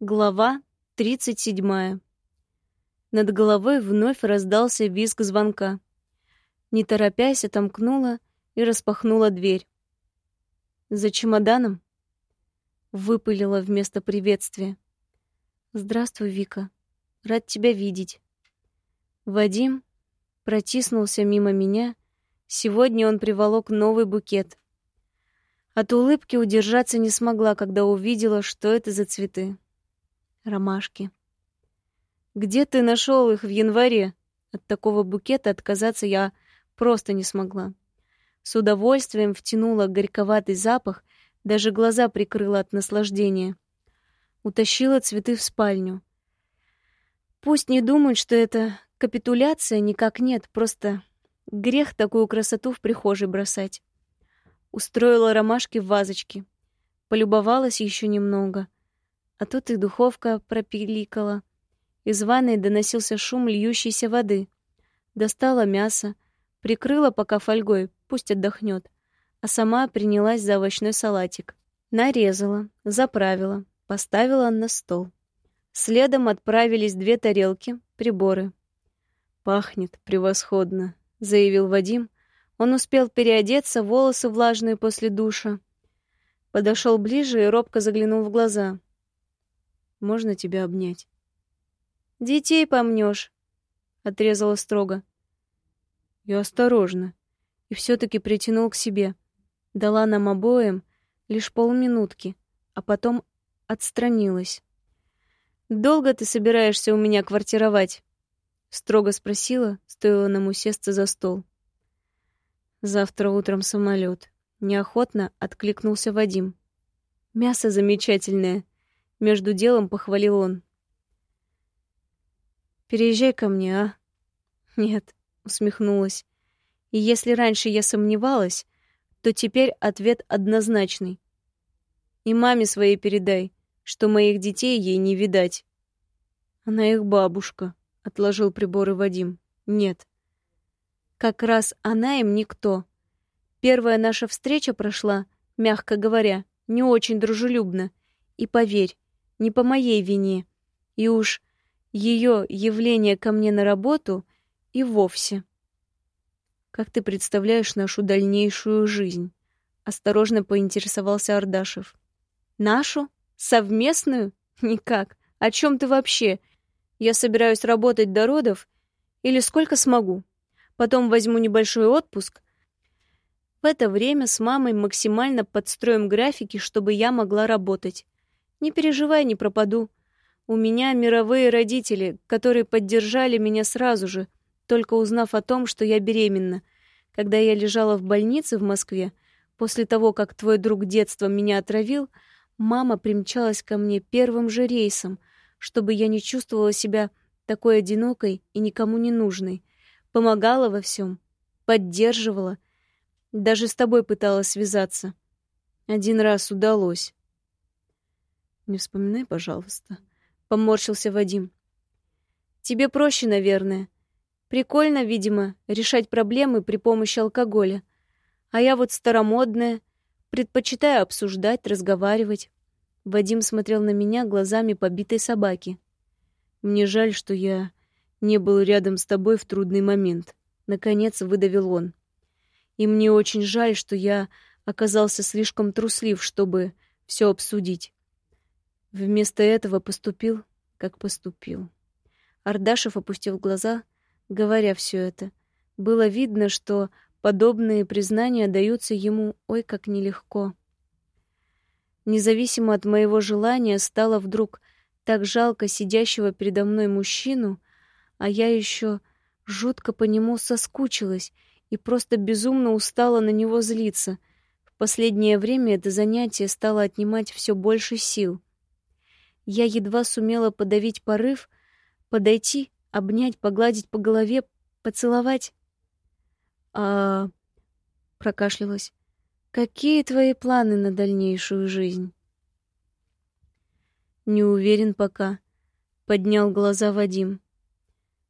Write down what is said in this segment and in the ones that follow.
Глава 37. Над головой вновь раздался визг звонка. Не торопясь, отомкнула и распахнула дверь. «За чемоданом?» Выпылила вместо приветствия. «Здравствуй, Вика. Рад тебя видеть». Вадим протиснулся мимо меня. Сегодня он приволок новый букет. От улыбки удержаться не смогла, когда увидела, что это за цветы ромашки. Где ты нашел их в январе? От такого букета отказаться я просто не смогла. С удовольствием втянула горьковатый запах, даже глаза прикрыла от наслаждения. Утащила цветы в спальню. Пусть не думают, что это капитуляция, никак нет, просто грех такую красоту в прихожей бросать. Устроила ромашки в вазочке. Полюбовалась еще немного. А тут и духовка пропиликала. Из ванной доносился шум льющейся воды. Достала мясо, прикрыла пока фольгой, пусть отдохнет, а сама принялась за овощной салатик. Нарезала, заправила, поставила на стол. Следом отправились две тарелки, приборы. «Пахнет превосходно», — заявил Вадим. Он успел переодеться, волосы влажные после душа. Подошел ближе и робко заглянул в глаза. Можно тебя обнять? Детей помнешь, отрезала строго. Я осторожно. И все-таки притянул к себе. Дала нам обоим лишь полминутки, а потом отстранилась. «Долго ты собираешься у меня квартировать?» — строго спросила, стоило нам усесться за стол. «Завтра утром самолет. Неохотно откликнулся Вадим. «Мясо замечательное. Между делом похвалил он. «Переезжай ко мне, а?» «Нет», — усмехнулась. «И если раньше я сомневалась, то теперь ответ однозначный. И маме своей передай, что моих детей ей не видать». «Она их бабушка», — отложил приборы Вадим. «Нет». «Как раз она им никто. Первая наша встреча прошла, мягко говоря, не очень дружелюбно. И поверь, не по моей вине. И уж ее явление ко мне на работу и вовсе. Как ты представляешь нашу дальнейшую жизнь? Осторожно поинтересовался Ардашев. Нашу? Совместную? Никак. О чем ты вообще? Я собираюсь работать до родов или сколько смогу. Потом возьму небольшой отпуск. В это время с мамой максимально подстроим графики, чтобы я могла работать. Не переживай, не пропаду. У меня мировые родители, которые поддержали меня сразу же, только узнав о том, что я беременна. Когда я лежала в больнице в Москве, после того, как твой друг детства меня отравил, мама примчалась ко мне первым же рейсом, чтобы я не чувствовала себя такой одинокой и никому не нужной. Помогала во всем, поддерживала. Даже с тобой пыталась связаться. Один раз удалось. Не вспоминай, пожалуйста. Поморщился Вадим. Тебе проще, наверное. Прикольно, видимо, решать проблемы при помощи алкоголя. А я вот старомодная, предпочитаю обсуждать, разговаривать. Вадим смотрел на меня глазами побитой собаки. Мне жаль, что я не был рядом с тобой в трудный момент. Наконец выдавил он. И мне очень жаль, что я оказался слишком труслив, чтобы все обсудить. Вместо этого поступил, как поступил. Ардашев опустил глаза, говоря все это. Было видно, что подобные признания даются ему ой как нелегко. Независимо от моего желания, стало вдруг так жалко сидящего передо мной мужчину, а я еще жутко по нему соскучилась и просто безумно устала на него злиться. В последнее время это занятие стало отнимать все больше сил. Я едва сумела подавить порыв, подойти, обнять, погладить по голове, поцеловать. А прокашлялась. Какие твои планы на дальнейшую жизнь? Не уверен пока, поднял глаза Вадим.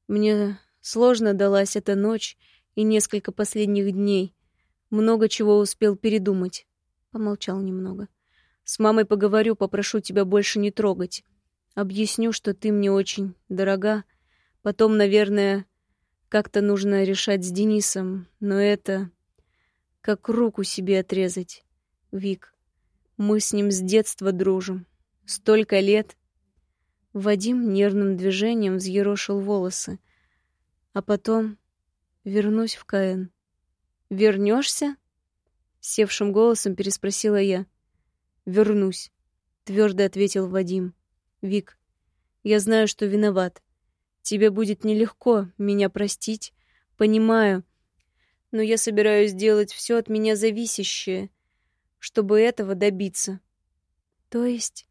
Мне сложно далась эта ночь и несколько последних дней. Много чего успел передумать. Помолчал немного. С мамой поговорю, попрошу тебя больше не трогать. Объясню, что ты мне очень дорога. Потом, наверное, как-то нужно решать с Денисом, но это как руку себе отрезать. Вик, мы с ним с детства дружим. Столько лет. Вадим нервным движением взъерошил волосы. А потом вернусь в КН. Вернешься? Севшим голосом переспросила я. Вернусь, твердо ответил Вадим. Вик, я знаю, что виноват. Тебе будет нелегко меня простить, понимаю, но я собираюсь сделать все от меня зависящее, чтобы этого добиться. То есть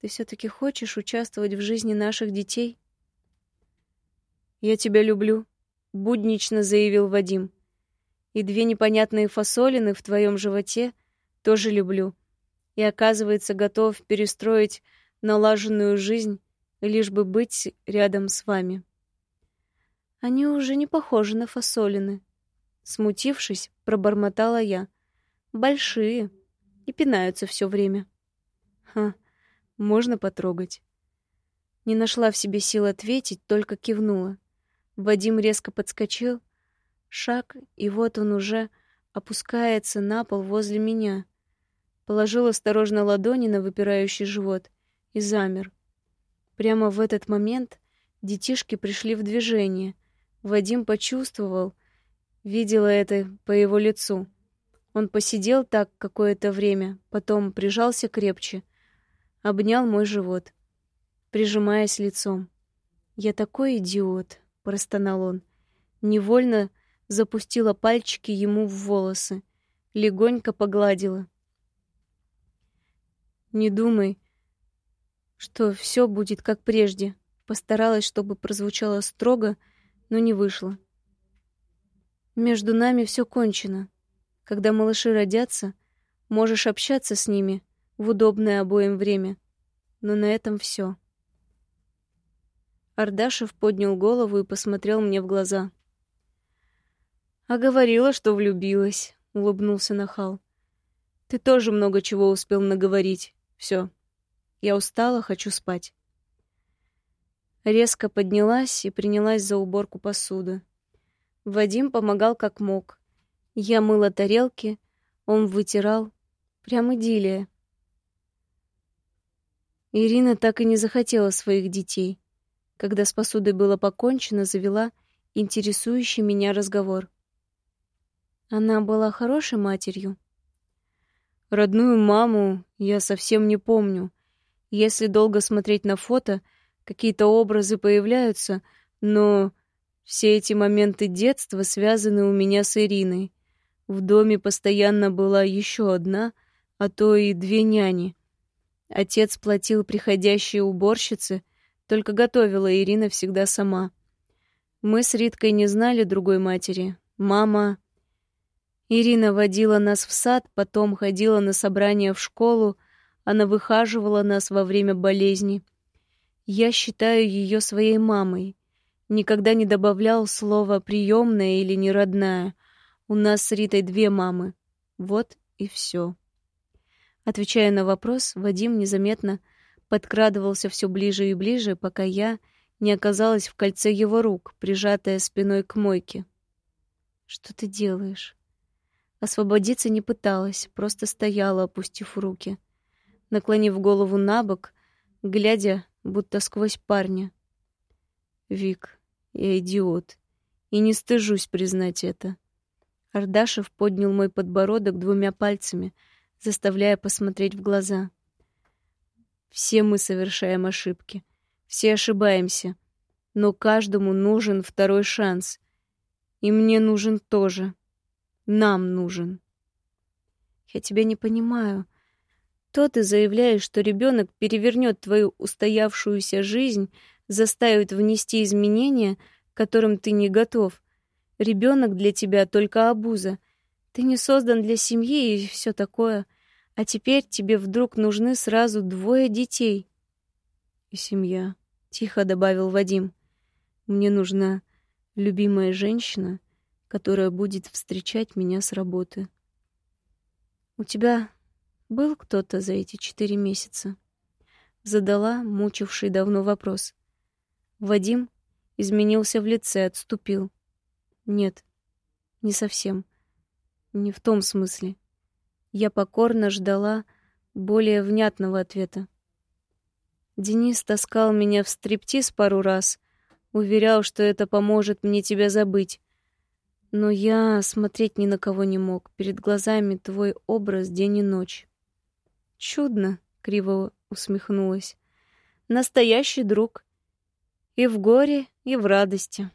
ты все таки хочешь участвовать в жизни наших детей? Я тебя люблю, буднично заявил Вадим. И две непонятные фасолины в твоем животе тоже люблю. И оказывается, готов перестроить налаженную жизнь, лишь бы быть рядом с вами. Они уже не похожи на фасолины. Смутившись, пробормотала я. Большие и пинаются все время. Ха, можно потрогать. Не нашла в себе сил ответить, только кивнула. Вадим резко подскочил, шаг, и вот он уже опускается на пол возле меня. Положил осторожно ладони на выпирающий живот и замер. Прямо в этот момент детишки пришли в движение. Вадим почувствовал, видела это по его лицу. Он посидел так какое-то время, потом прижался крепче, обнял мой живот, прижимаясь лицом. «Я такой идиот!» — простонал он. Невольно запустила пальчики ему в волосы, легонько погладила. «Не думай, что все будет как прежде. Постаралась, чтобы прозвучало строго, но не вышло. Между нами все кончено. Когда малыши родятся, можешь общаться с ними в удобное обоим время. Но на этом все. Ардашев поднял голову и посмотрел мне в глаза. «А говорила, что влюбилась», — улыбнулся Нахал. «Ты тоже много чего успел наговорить. Все, я устала, хочу спать. Резко поднялась и принялась за уборку посуды. Вадим помогал как мог. Я мыла тарелки, он вытирал. Прям идиллия. Ирина так и не захотела своих детей. Когда с посудой было покончено, завела интересующий меня разговор. Она была хорошей матерью. Родную маму я совсем не помню. Если долго смотреть на фото, какие-то образы появляются, но все эти моменты детства связаны у меня с Ириной. В доме постоянно была еще одна, а то и две няни. Отец платил приходящие уборщицы, только готовила Ирина всегда сама. Мы с Риткой не знали другой матери. Мама... Ирина водила нас в сад, потом ходила на собрания в школу, она выхаживала нас во время болезни. Я считаю ее своей мамой. Никогда не добавлял слова приемная или неродная. У нас с Ритой две мамы. Вот и все. Отвечая на вопрос, Вадим незаметно подкрадывался все ближе и ближе, пока я не оказалась в кольце его рук, прижатая спиной к мойке. Что ты делаешь? Освободиться не пыталась, просто стояла, опустив руки наклонив голову на бок, глядя, будто сквозь парня. «Вик, я идиот, и не стыжусь признать это». Ардашев поднял мой подбородок двумя пальцами, заставляя посмотреть в глаза. «Все мы совершаем ошибки, все ошибаемся, но каждому нужен второй шанс, и мне нужен тоже. Нам нужен». «Я тебя не понимаю», то ты заявляешь, что ребенок перевернет твою устоявшуюся жизнь, заставит внести изменения, к которым ты не готов. Ребенок для тебя только обуза. Ты не создан для семьи и все такое. А теперь тебе вдруг нужны сразу двое детей. И семья, тихо добавил Вадим. Мне нужна любимая женщина, которая будет встречать меня с работы. У тебя был кто-то за эти четыре месяца? Задала мучивший давно вопрос. Вадим изменился в лице, отступил. Нет, не совсем. Не в том смысле. Я покорно ждала более внятного ответа. Денис таскал меня в стриптиз пару раз, уверял, что это поможет мне тебя забыть. Но я смотреть ни на кого не мог. Перед глазами твой образ день и ночь. Чудно, криво усмехнулась. Настоящий друг. И в горе, и в радости.